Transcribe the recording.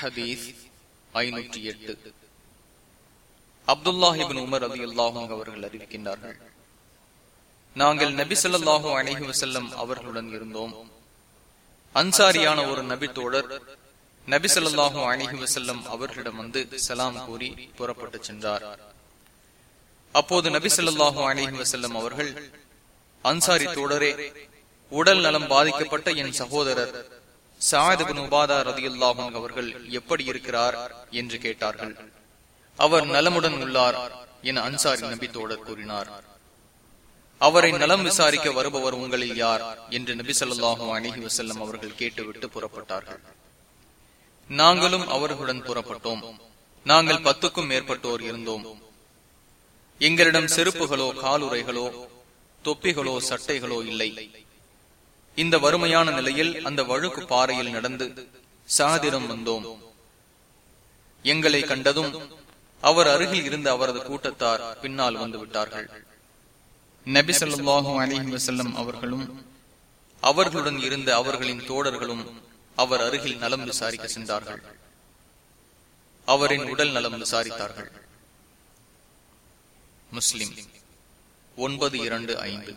ஹதீஸ் ஐநூற்றி எட்டு. அப்துல்லாஹிபின் உமர் அலி அல்லாஹும் அவர்கள் அறிவிக்கின்றார்கள். நாங்கள் நபி ஸல்லல்லாஹு அணைகி வசல்லம் அவர்களுடன் இருந்தோம். அன்சாரியான ஒரு நபி தோழர் நபி ஸல்லல்லாஹு அணைகி வசல்லம் அவர்களிடம் வந்து சலாம் கூறி புறப்பட்டு சென்றார். அப்போது நபி ஸல்லல்லாஹு அணைகி வசல்லம் அவர்கள் அன்சாரி தோழரே உடல் நலம் பாதிக்கப்பட்ட என் சகோதரர் உபாதா அவர்கள் எப்படி இருக்கிறார் என்று கேட்டார்கள். அவர் நலமுடன் உள்ளார் என அன்சாரி நபி தோழர் கூறினார். அவரை நலம் விசாரிக்க வருபவர் உங்களில் யார் என்று நபி சொல்லாஹும் அணிஹி வசல்லம் அவர்கள் கேட்டுவிட்டு புறப்பட்டார்கள். நாங்களும் அவர்களுடன் புறப்பட்டோம். நாங்கள் பத்துக்கும் மேற்பட்டோர் இருந்தோம். எங்களிடம் செருப்புகளோ காலுரைகளோ தொப்பிகளோ சட்டைகளோ இல்லை. இந்த வறுமையான நிலையில் அந்த வழுக்கு பாறையில் நடந்து சாதிரம் வந்தோம். எங்களை கண்டதும் அவர் அருகில் இருந்த அவரது கூட்டத்தார் பின்னால் வந்து விட்டார்கள். நபி சொல்லாஹு அலிஹி வசல்லம் அவர்களும் அவர்களுடன் இருந்த அவர்களின் தோழர்களும் அவர் அருகில் நலம் விசாரிக்க சென்றார்கள். அவரின் உடல் நலம் விசாரித்தார்கள். முஸ்லிம் ஒன்பது இரண்டு ஐந்து.